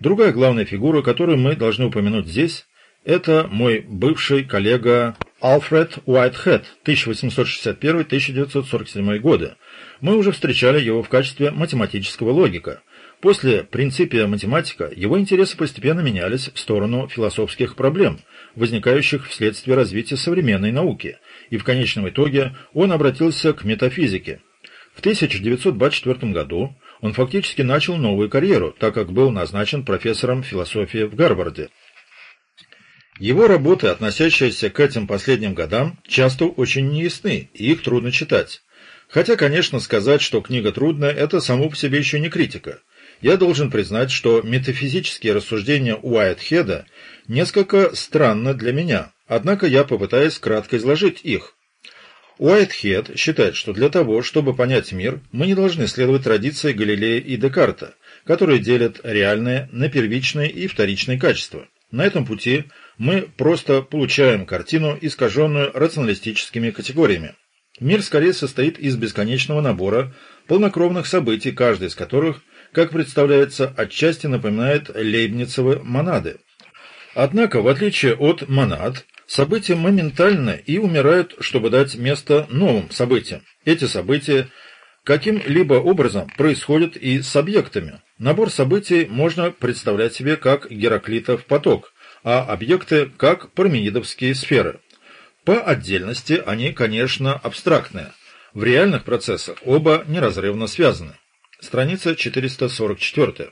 Другая главная фигура, которую мы должны упомянуть здесь, это мой бывший коллега Алфред Уайтхед, 1861-1947 годы. Мы уже встречали его в качестве математического логика. После принципия математика его интересы постепенно менялись в сторону философских проблем, возникающих вследствие развития современной науки, и в конечном итоге он обратился к метафизике. В 1924 году он фактически начал новую карьеру, так как был назначен профессором философии в Гарварде. Его работы, относящиеся к этим последним годам, часто очень неясны, и их трудно читать. Хотя, конечно, сказать, что книга трудная, это само по себе еще не критика. Я должен признать, что метафизические рассуждения Уайтхеда несколько странны для меня, однако я попытаюсь кратко изложить их. Уайтхед считает, что для того, чтобы понять мир, мы не должны следовать традиции Галилея и Декарта, которые делят реальное на первичное и вторичное качество. На этом пути мы просто получаем картину, искаженную рационалистическими категориями. Мир скорее состоит из бесконечного набора полнокровных событий, каждый из которых, как представляется, отчасти напоминает лейбницевы монады. Однако, в отличие от монад, события моментальны и умирают, чтобы дать место новым событиям. Эти события каким-либо образом происходят и с объектами. Набор событий можно представлять себе как Гераклитов поток, а объекты как парменидовские сферы. По отдельности они, конечно, абстрактные. В реальных процессах оба неразрывно связаны. Страница 444.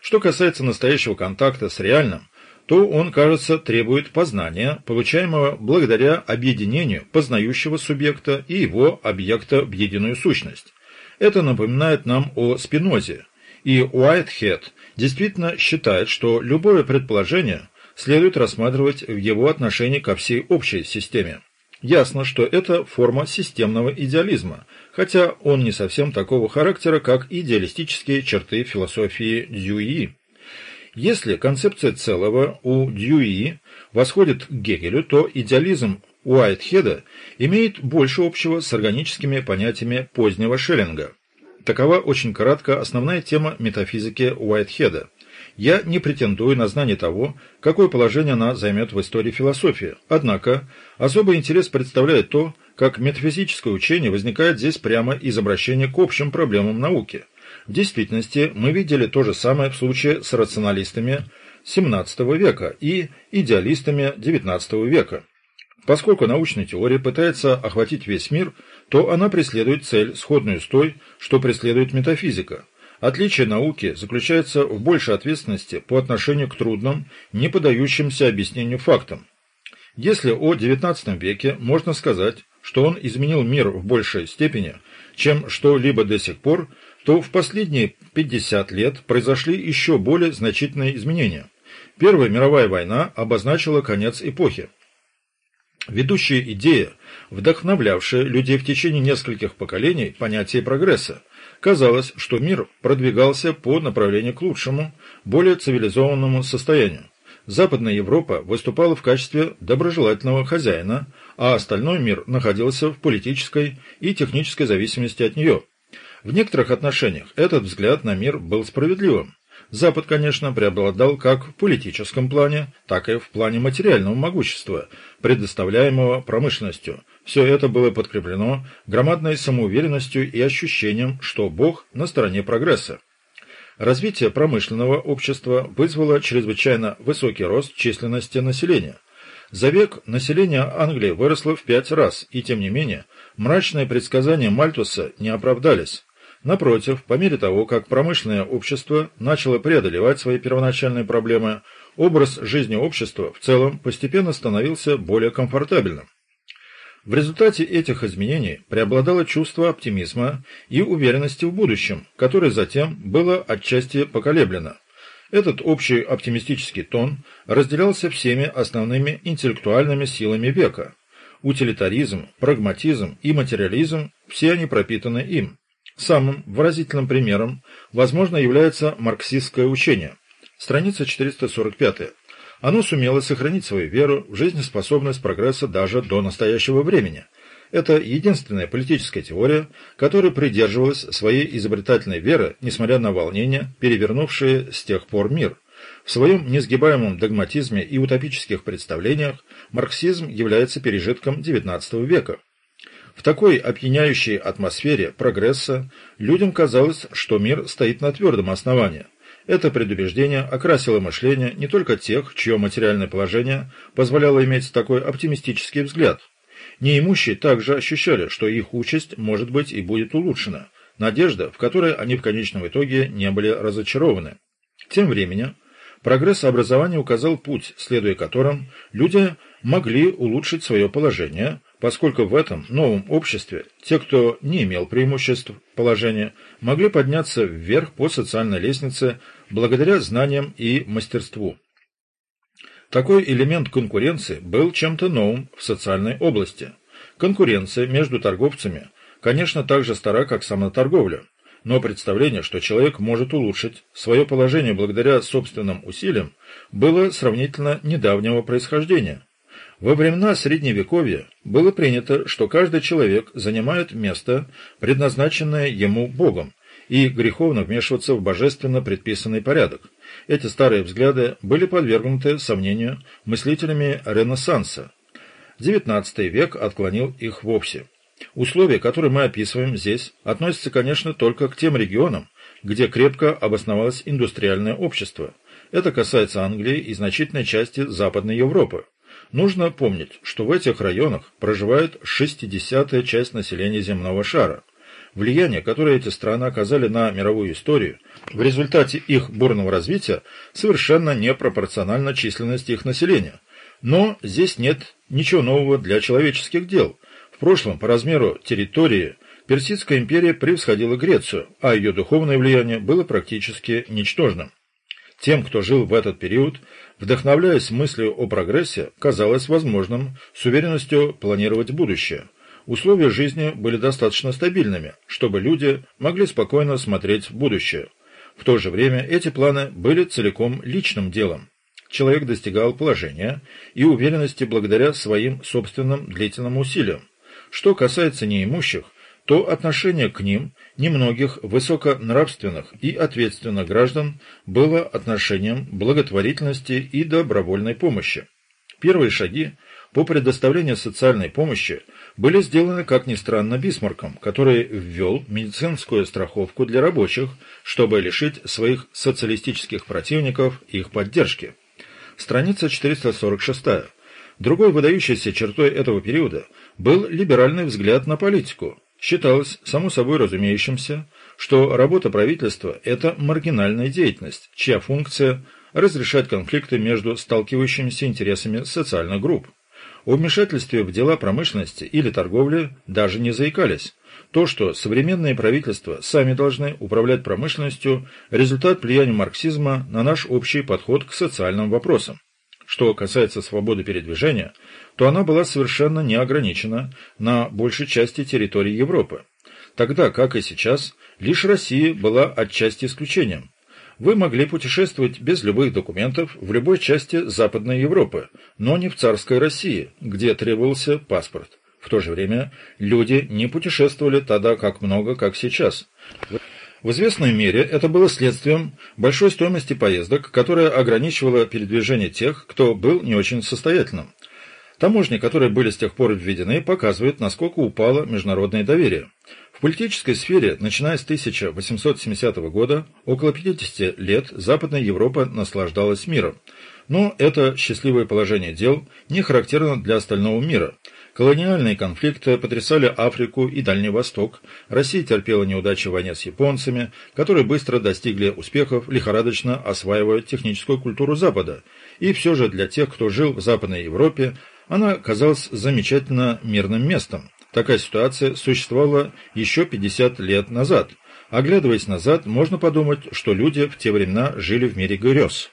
Что касается настоящего контакта с реальным, то он, кажется, требует познания, получаемого благодаря объединению познающего субъекта и его объекта в единую сущность. Это напоминает нам о Спинозе, и Уайтхед действительно считает, что любое предположение следует рассматривать в его отношении ко всей общей системе. Ясно, что это форма системного идеализма, хотя он не совсем такого характера, как идеалистические черты философии Дьюи. Если концепция целого у Дьюи восходит к Гегелю, то идеализм Уайтхеда имеет больше общего с органическими понятиями позднего Шеллинга. Такова очень кратко основная тема метафизики Уайтхеда. Я не претендую на знание того, какое положение она займет в истории философии. Однако, особый интерес представляет то, как метафизическое учение возникает здесь прямо из обращения к общим проблемам науки. В действительности, мы видели то же самое в случае с рационалистами XVII века и идеалистами XIX века. Поскольку научная теория пытается охватить весь мир, то она преследует цель, сходную с той, что преследует метафизика – Отличие науки заключается в большей ответственности по отношению к трудным, не поддающимся объяснению фактам. Если о XIX веке можно сказать, что он изменил мир в большей степени, чем что-либо до сих пор, то в последние 50 лет произошли еще более значительные изменения. Первая мировая война обозначила конец эпохи. Ведущая идея, вдохновлявшая людей в течение нескольких поколений понятие прогресса, Казалось, что мир продвигался по направлению к лучшему, более цивилизованному состоянию. Западная Европа выступала в качестве доброжелательного хозяина, а остальной мир находился в политической и технической зависимости от нее. В некоторых отношениях этот взгляд на мир был справедливым. Запад, конечно, преобладал как в политическом плане, так и в плане материального могущества, предоставляемого промышленностью. Все это было подкреплено громадной самоуверенностью и ощущением, что Бог на стороне прогресса. Развитие промышленного общества вызвало чрезвычайно высокий рост численности населения. За век население Англии выросло в пять раз, и тем не менее мрачные предсказания Мальтуса не оправдались. Напротив, по мере того, как промышленное общество начало преодолевать свои первоначальные проблемы, образ жизни общества в целом постепенно становился более комфортабельным. В результате этих изменений преобладало чувство оптимизма и уверенности в будущем, которое затем было отчасти поколеблено. Этот общий оптимистический тон разделялся всеми основными интеллектуальными силами века. Утилитаризм, прагматизм и материализм – все они пропитаны им. Самым выразительным примером, возможно, является марксистское учение. Страница 445. Оно сумело сохранить свою веру в жизнеспособность прогресса даже до настоящего времени. Это единственная политическая теория, которая придерживалась своей изобретательной веры, несмотря на волнения, перевернувшие с тех пор мир. В своем несгибаемом догматизме и утопических представлениях марксизм является пережитком XIX века. В такой опьяняющей атмосфере прогресса людям казалось, что мир стоит на твердом основании. Это предубеждение окрасило мышление не только тех, чье материальное положение позволяло иметь такой оптимистический взгляд. Неимущие также ощущали, что их участь может быть и будет улучшена, надежда, в которой они в конечном итоге не были разочарованы. Тем временем, прогресс образования указал путь, следуя которым люди могли улучшить свое положение, поскольку в этом новом обществе те, кто не имел преимуществ положения, могли подняться вверх по социальной лестнице благодаря знаниям и мастерству. Такой элемент конкуренции был чем-то новым в социальной области. Конкуренция между торговцами, конечно, так же стара, как сама торговля, но представление, что человек может улучшить свое положение благодаря собственным усилиям, было сравнительно недавнего происхождения. Во времена Средневековья было принято, что каждый человек занимает место, предназначенное ему Богом, и греховно вмешиваться в божественно предписанный порядок. Эти старые взгляды были подвергнуты сомнению мыслителями Ренессанса. XIX век отклонил их вовсе. Условия, которые мы описываем здесь, относятся, конечно, только к тем регионам, где крепко обосновалось индустриальное общество. Это касается Англии и значительной части Западной Европы. Нужно помнить, что в этих районах проживает 60-я часть населения земного шара. Влияние, которое эти страны оказали на мировую историю, в результате их бурного развития совершенно не пропорционально численности их населения. Но здесь нет ничего нового для человеческих дел. В прошлом по размеру территории Персидская империя превосходила Грецию, а ее духовное влияние было практически ничтожным. Тем, кто жил в этот период, вдохновляясь мыслью о прогрессе, казалось возможным с уверенностью планировать будущее. Условия жизни были достаточно стабильными, чтобы люди могли спокойно смотреть в будущее. В то же время эти планы были целиком личным делом. Человек достигал положения и уверенности благодаря своим собственным длительным усилиям. Что касается неимущих, то отношение к ним немногих высоконравственных и ответственных граждан было отношением благотворительности и добровольной помощи. Первые шаги по предоставлению социальной помощи были сделаны, как ни странно, Бисмарком, который ввел медицинскую страховку для рабочих, чтобы лишить своих социалистических противников их поддержки. Страница 446. Другой выдающейся чертой этого периода был либеральный взгляд на политику, Считалось само собой разумеющимся, что работа правительства – это маргинальная деятельность, чья функция – разрешать конфликты между сталкивающимися интересами социальных групп. О вмешательстве в дела промышленности или торговли даже не заикались. То, что современные правительства сами должны управлять промышленностью – результат влияния марксизма на наш общий подход к социальным вопросам. Что касается свободы передвижения, то она была совершенно не ограничена на большей части территории Европы. Тогда, как и сейчас, лишь Россия была отчасти исключением. Вы могли путешествовать без любых документов в любой части Западной Европы, но не в царской России, где требовался паспорт. В то же время люди не путешествовали тогда как много, как сейчас. В известной мере это было следствием большой стоимости поездок, которая ограничивала передвижение тех, кто был не очень состоятельным. Таможни, которые были с тех пор введены, показывают, насколько упало международное доверие. В политической сфере, начиная с 1870 года, около 50 лет Западная Европа наслаждалась миром. Но это счастливое положение дел не характерно для остального мира – Колониальные конфликты потрясали Африку и Дальний Восток. Россия терпела неудачи в войне с японцами, которые быстро достигли успехов, лихорадочно осваивая техническую культуру Запада. И все же для тех, кто жил в Западной Европе, она казалась замечательно мирным местом. Такая ситуация существовала еще 50 лет назад. Оглядываясь назад, можно подумать, что люди в те времена жили в мире грез.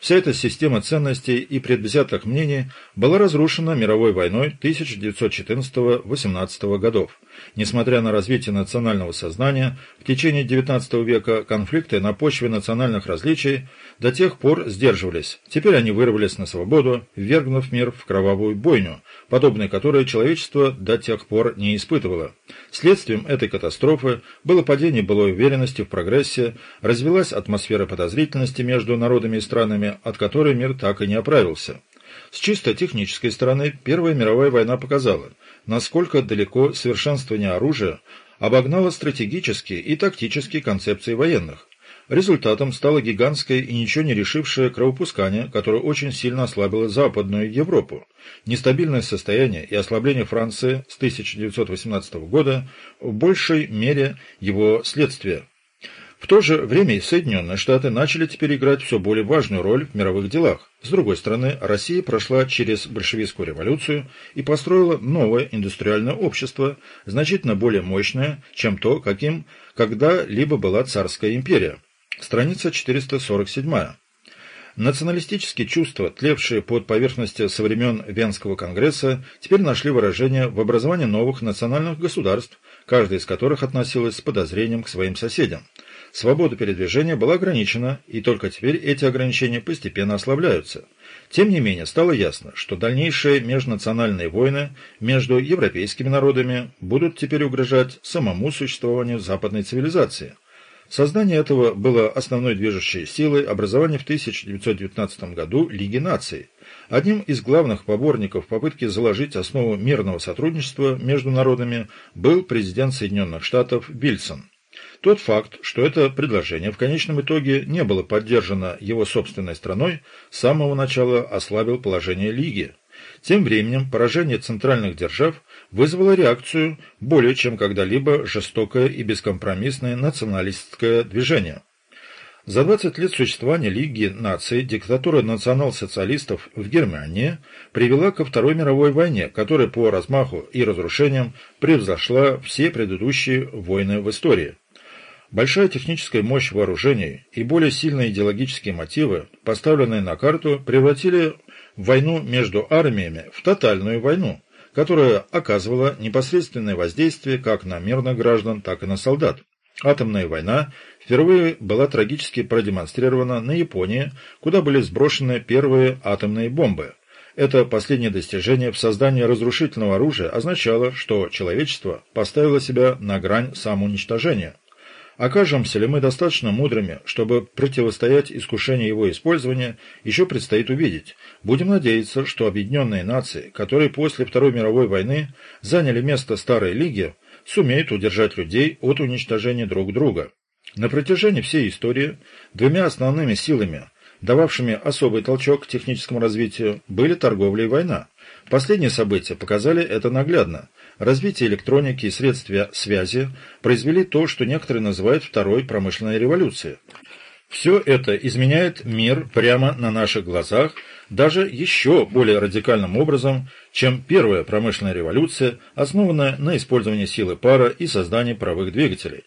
Вся эта система ценностей и предвзятых мнений была разрушена мировой войной 1914-18 годов. Несмотря на развитие национального сознания, в течение XIX века конфликты на почве национальных различий до тех пор сдерживались. Теперь они вырвались на свободу, ввергнув мир в кровавую бойню, подобной которой человечество до тех пор не испытывало. Следствием этой катастрофы было падение былой уверенности в прогрессе, развилась атмосфера подозрительности между народами и странами, от которой мир так и не оправился. С чисто технической стороны Первая мировая война показала, насколько далеко совершенствование оружия обогнало стратегические и тактические концепции военных. Результатом стало гигантское и ничего не решившее кровопускание, которое очень сильно ослабило Западную Европу. Нестабильное состояние и ослабление Франции с 1918 года в большей мере его следствие. В то же время и Соединенные Штаты начали теперь играть все более важную роль в мировых делах. С другой стороны, Россия прошла через большевистскую революцию и построила новое индустриальное общество, значительно более мощное, чем то, каким когда-либо была царская империя. Страница 447. Националистические чувства, тлевшие под поверхностью со времен Венского конгресса, теперь нашли выражение в образовании новых национальных государств, каждая из которых относилась с подозрением к своим соседям. Свобода передвижения была ограничена, и только теперь эти ограничения постепенно ослабляются. Тем не менее, стало ясно, что дальнейшие межнациональные войны между европейскими народами будут теперь угрожать самому существованию западной цивилизации – Создание этого было основной движущей силой образования в 1919 году Лиги наций. Одним из главных поборников попытки заложить основу мирного сотрудничества между народами был президент Соединенных Штатов Вильсон. Тот факт, что это предложение в конечном итоге не было поддержано его собственной страной, с самого начала ослабил положение Лиги. Тем временем поражение центральных держав вызвало реакцию более чем когда-либо жестокое и бескомпромиссное националистское движение. За 20 лет существования Лиги наций диктатура национал-социалистов в Германии привела ко Второй мировой войне, которая по размаху и разрушениям превзошла все предыдущие войны в истории. Большая техническая мощь вооружений и более сильные идеологические мотивы, поставленные на карту, превратили войну между армиями в тотальную войну, которая оказывала непосредственное воздействие как на мирных граждан, так и на солдат. Атомная война впервые была трагически продемонстрирована на Японии, куда были сброшены первые атомные бомбы. Это последнее достижение в создании разрушительного оружия означало, что человечество поставило себя на грань самоуничтожения. Окажемся ли мы достаточно мудрыми, чтобы противостоять искушению его использования, еще предстоит увидеть. Будем надеяться, что объединенные нации, которые после Второй мировой войны заняли место Старой Лиги, сумеют удержать людей от уничтожения друг друга. На протяжении всей истории двумя основными силами, дававшими особый толчок к техническому развитию, были торговля и война. Последние события показали это наглядно. Развитие электроники и средств связи произвели то, что некоторые называют второй промышленной революцией. Все это изменяет мир прямо на наших глазах, даже еще более радикальным образом, чем первая промышленная революция, основанная на использовании силы пара и создании паровых двигателей.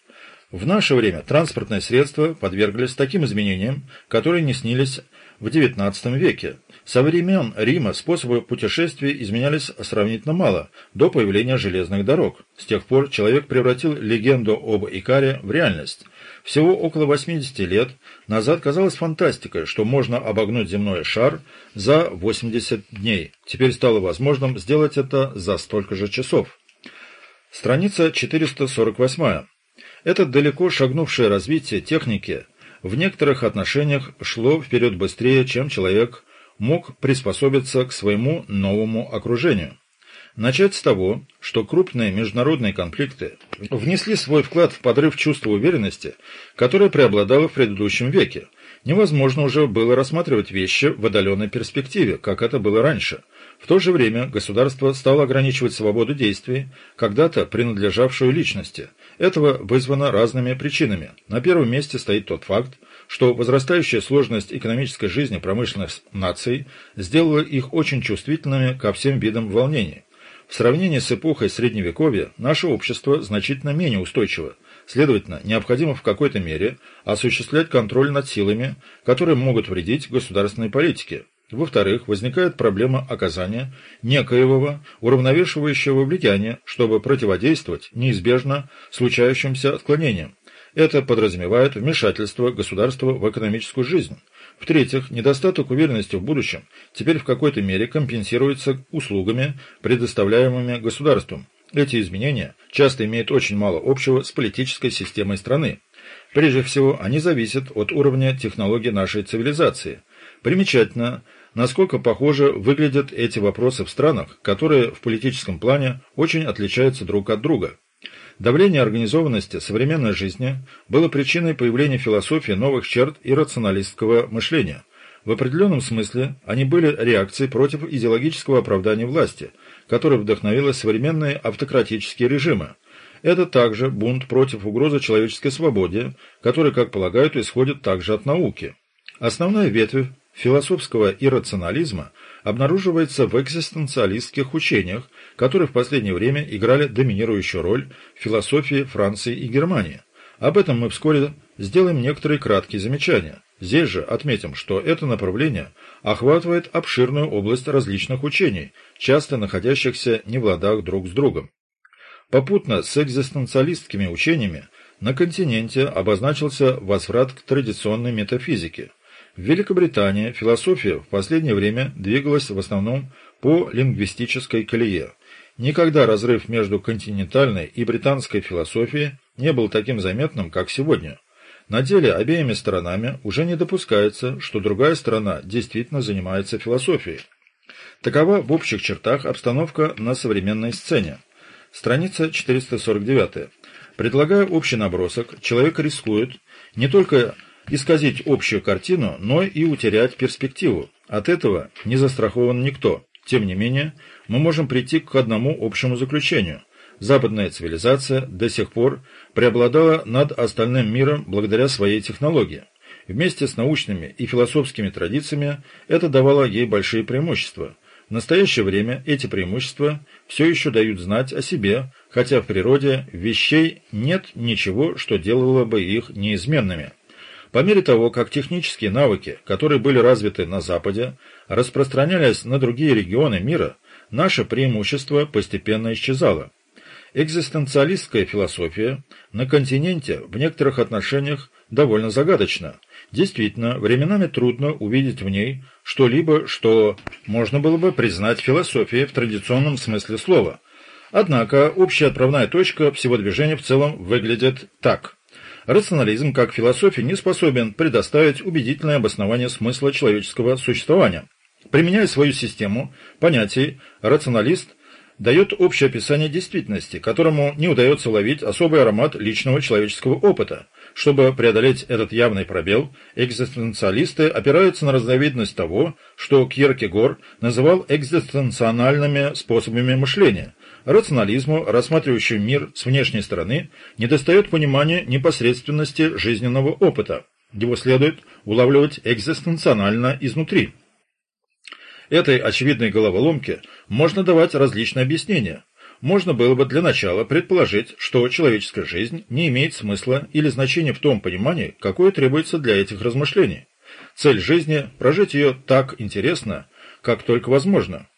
В наше время транспортные средства подверглись таким изменениям, которые не снились в XIX веке. Со времен Рима способы путешествий изменялись сравнительно мало, до появления железных дорог. С тех пор человек превратил легенду об Икаре в реальность. Всего около 80 лет назад казалось фантастикой, что можно обогнуть земной шар за 80 дней. Теперь стало возможным сделать это за столько же часов. Страница 448. Это далеко шагнувшее развитие техники в некоторых отношениях шло вперед быстрее, чем человек мог приспособиться к своему новому окружению. Начать с того, что крупные международные конфликты внесли свой вклад в подрыв чувства уверенности, которое преобладало в предыдущем веке. Невозможно уже было рассматривать вещи в отдаленной перспективе, как это было раньше. В то же время государство стало ограничивать свободу действий, когда-то принадлежавшую личности. Этого вызвано разными причинами. На первом месте стоит тот факт, что возрастающая сложность экономической жизни промышленных наций сделала их очень чувствительными ко всем видам волнений. В сравнении с эпохой Средневековья наше общество значительно менее устойчиво. Следовательно, необходимо в какой-то мере осуществлять контроль над силами, которые могут вредить государственной политике. Во-вторых, возникает проблема оказания некоего уравновешивающего влияния, чтобы противодействовать неизбежно случающимся отклонениям. Это подразумевает вмешательство государства в экономическую жизнь. В-третьих, недостаток уверенности в будущем теперь в какой-то мере компенсируется услугами, предоставляемыми государством. Эти изменения часто имеют очень мало общего с политической системой страны. Прежде всего, они зависят от уровня технологий нашей цивилизации. Примечательно, насколько похоже выглядят эти вопросы в странах, которые в политическом плане очень отличаются друг от друга. Давление организованности современной жизни было причиной появления философии новых черт и рационалистского мышления. В определенном смысле они были реакцией против идеологического оправдания власти, которое вдохновило современные автократические режимы. Это также бунт против угрозы человеческой свободе, который, как полагают, исходит также от науки. Основная ветвь философского иррационализма обнаруживается в экзистенциалистских учениях, которые в последнее время играли доминирующую роль в философии Франции и Германии. Об этом мы вскоре сделаем некоторые краткие замечания. Здесь же отметим, что это направление охватывает обширную область различных учений, часто находящихся не в ладах друг с другом. Попутно с экзистенциалистскими учениями на континенте обозначился возврат к традиционной метафизике – в Великобритании философия в последнее время двигалась в основном по лингвистической колее. Никогда разрыв между континентальной и британской философией не был таким заметным, как сегодня. На деле обеими сторонами уже не допускается, что другая сторона действительно занимается философией. Такова в общих чертах обстановка на современной сцене. Страница 449. Предлагая общий набросок, человек рискует не только исказить общую картину, но и утерять перспективу. От этого не застрахован никто. Тем не менее, мы можем прийти к одному общему заключению. Западная цивилизация до сих пор преобладала над остальным миром благодаря своей технологии. Вместе с научными и философскими традициями это давало ей большие преимущества. В настоящее время эти преимущества все еще дают знать о себе, хотя в природе вещей нет ничего, что делало бы их неизменными. По мере того, как технические навыки, которые были развиты на Западе, распространялись на другие регионы мира, наше преимущество постепенно исчезало. Экзистенциалистская философия на континенте в некоторых отношениях довольно загадочна. Действительно, временами трудно увидеть в ней что-либо, что можно было бы признать философией в традиционном смысле слова. Однако общая отправная точка всего движения в целом выглядит так – Рационализм, как философия, не способен предоставить убедительное обоснование смысла человеческого существования. Применяя свою систему понятий, рационалист дает общее описание действительности, которому не удается ловить особый аромат личного человеческого опыта. Чтобы преодолеть этот явный пробел, экзистенциалисты опираются на разновидность того, что Кьеркегор называл экзистенциональными способами мышления – рационализму, рассматривающему мир с внешней стороны, недостает понимания непосредственности жизненного опыта. Его следует улавливать экзистенционально изнутри. Этой очевидной головоломке можно давать различные объяснения. Можно было бы для начала предположить, что человеческая жизнь не имеет смысла или значения в том понимании, какое требуется для этих размышлений. Цель жизни – прожить ее так интересно, как только возможно.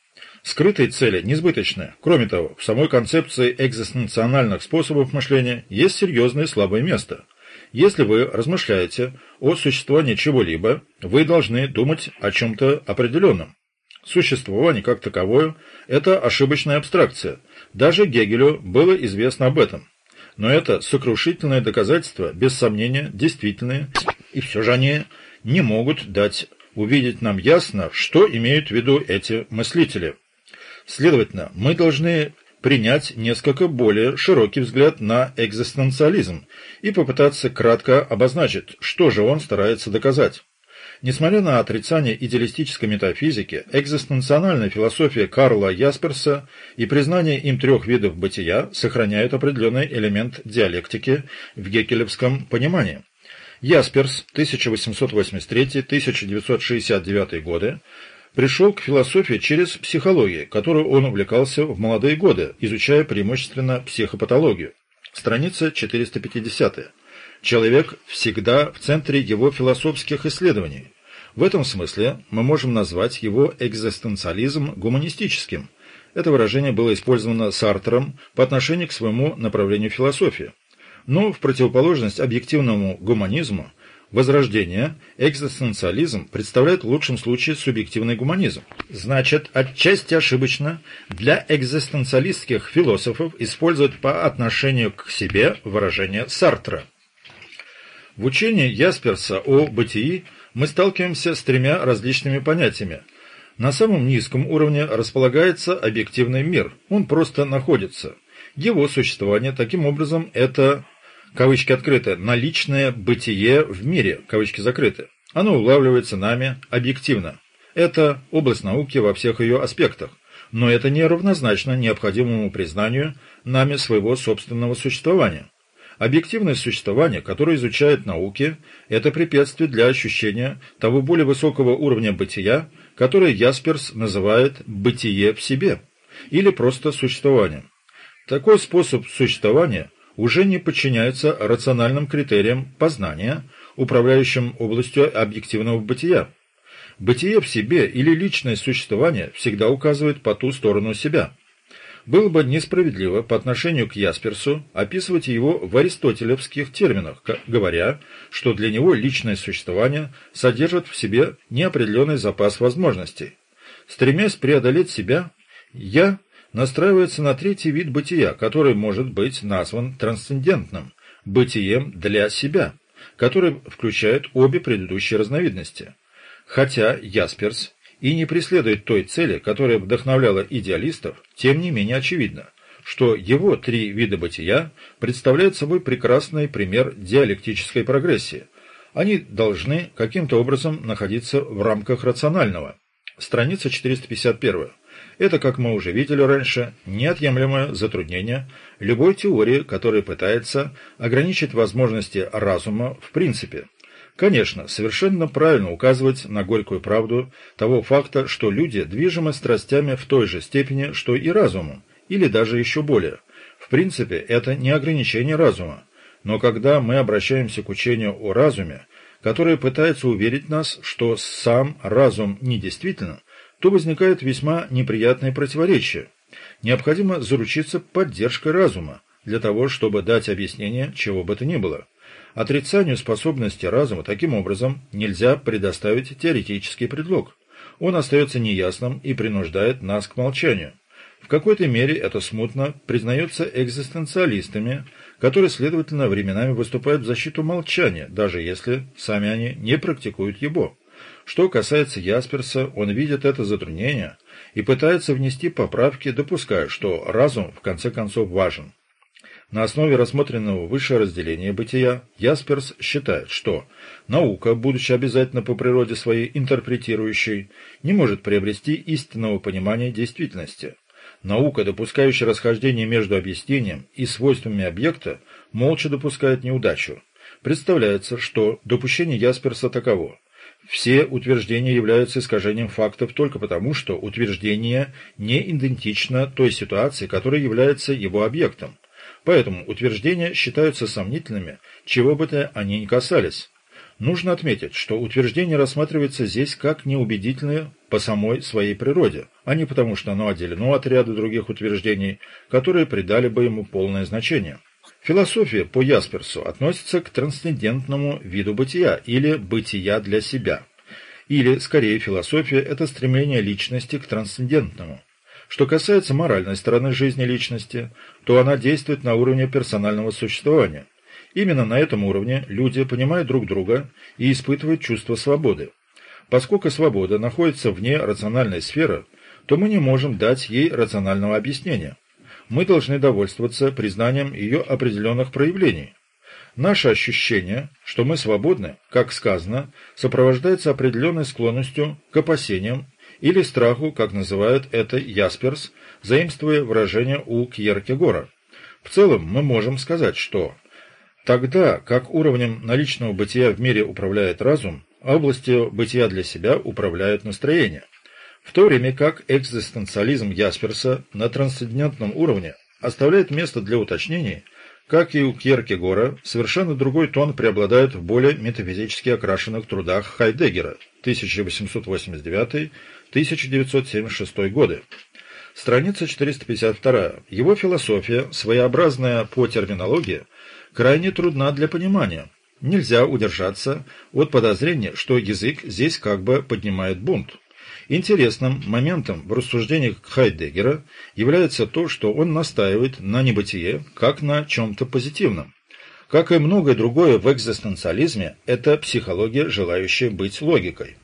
Скрытые цели несбыточны. Кроме того, в самой концепции экзистенциональных способов мышления есть серьезное слабое место. Если вы размышляете о существовании чего-либо, вы должны думать о чем-то определенном. Существование как таковое – это ошибочная абстракция. Даже Гегелю было известно об этом. Но это сокрушительное доказательство, без сомнения, действительные, и все же они не могут дать увидеть нам ясно, что имеют в виду эти мыслители. Следовательно, мы должны принять несколько более широкий взгляд на экзистенциализм и попытаться кратко обозначить, что же он старается доказать. Несмотря на отрицание идеалистической метафизики, экзистенциональная философия Карла Ясперса и признание им трех видов бытия сохраняют определенный элемент диалектики в гекелевском понимании. Ясперс, 1883-1969 годы, пришел к философии через психологию, которую он увлекался в молодые годы, изучая преимущественно психопатологию. Страница 450. Человек всегда в центре его философских исследований. В этом смысле мы можем назвать его экзистенциализм гуманистическим. Это выражение было использовано Сартером по отношению к своему направлению философии. Но в противоположность объективному гуманизму Возрождение, экзистенциализм представляет в лучшем случае субъективный гуманизм. Значит, отчасти ошибочно для экзистенциалистских философов использовать по отношению к себе выражение Сартра. В учении Ясперса о бытии мы сталкиваемся с тремя различными понятиями. На самом низком уровне располагается объективный мир, он просто находится. Его существование таким образом это кавычки открыты, наличное бытие в мире, кавычки закрыты. Оно улавливается нами объективно. Это область науки во всех ее аспектах, но это не равнозначно необходимому признанию нами своего собственного существования. Объективное существование, которое изучает науки, это препятствие для ощущения того более высокого уровня бытия, которое Ясперс называет «бытие в себе» или просто существованием. Такой способ существования уже не подчиняются рациональным критериям познания, управляющим областью объективного бытия. Бытие в себе или личное существование всегда указывает по ту сторону себя. Было бы несправедливо по отношению к Ясперсу описывать его в аристотелевских терминах, говоря, что для него личное существование содержит в себе неопределенный запас возможностей. Стремясь преодолеть себя, я настраивается на третий вид бытия, который может быть назван трансцендентным, бытием для себя, который включает обе предыдущие разновидности. Хотя Ясперс и не преследует той цели, которая вдохновляла идеалистов, тем не менее очевидно, что его три вида бытия представляют собой прекрасный пример диалектической прогрессии. Они должны каким-то образом находиться в рамках рационального. Страница 451. Это, как мы уже видели раньше, неотъемлемое затруднение любой теории, которая пытается ограничить возможности разума в принципе. Конечно, совершенно правильно указывать на горькую правду того факта, что люди движимы страстями в той же степени, что и разумом, или даже еще более. В принципе, это не ограничение разума. Но когда мы обращаемся к учению о разуме, которое пытается уверить нас, что сам разум недействителен, то возникает весьма неприятное противоречие. Необходимо заручиться поддержкой разума для того, чтобы дать объяснение чего бы то ни было. Отрицанию способности разума таким образом нельзя предоставить теоретический предлог. Он остается неясным и принуждает нас к молчанию. В какой-то мере это смутно признается экзистенциалистами, которые, следовательно, временами выступают в защиту молчания, даже если сами они не практикуют его. Что касается Ясперса, он видит это затруднение и пытается внести поправки, допуская, что разум в конце концов важен. На основе рассмотренного выше разделения бытия Ясперс считает, что наука, будучи обязательно по природе своей интерпретирующей, не может приобрести истинного понимания действительности. Наука, допускающая расхождение между объяснением и свойствами объекта, молча допускает неудачу. Представляется, что допущение Ясперса таково. Все утверждения являются искажением фактов только потому, что утверждение не идентично той ситуации, которая является его объектом. Поэтому утверждения считаются сомнительными, чего бы то они ни касались. Нужно отметить, что утверждение рассматривается здесь как неубедительное по самой своей природе, а не потому, что оно отделено от ряда других утверждений, которые придали бы ему полное значение. Философия по Ясперсу относится к трансцендентному виду бытия или бытия для себя. Или, скорее, философия – это стремление личности к трансцендентному. Что касается моральной стороны жизни личности, то она действует на уровне персонального существования. Именно на этом уровне люди понимают друг друга и испытывают чувство свободы. Поскольку свобода находится вне рациональной сферы, то мы не можем дать ей рационального объяснения мы должны довольствоваться признанием ее определенных проявлений. Наше ощущение, что мы свободны, как сказано, сопровождается определенной склонностью к опасениям или страху, как называет это Ясперс, заимствуя выражение у Кьеркегора. В целом мы можем сказать, что тогда как уровнем наличного бытия в мире управляет разум, а областью бытия для себя управляет настроение в то время как экзистенциализм Ясперса на трансцендентном уровне оставляет место для уточнений, Как и у Кьеркегора, совершенно другой тон преобладает в более метафизически окрашенных трудах Хайдеггера 1889-1976 годы. Страница 452. Его философия, своеобразная по терминологии, крайне трудна для понимания. Нельзя удержаться от подозрения, что язык здесь как бы поднимает бунт. Интересным моментом в рассуждениях Хайдеггера является то, что он настаивает на небытие как на чем-то позитивном. Как и многое другое в экзистенциализме, это психология, желающая быть логикой.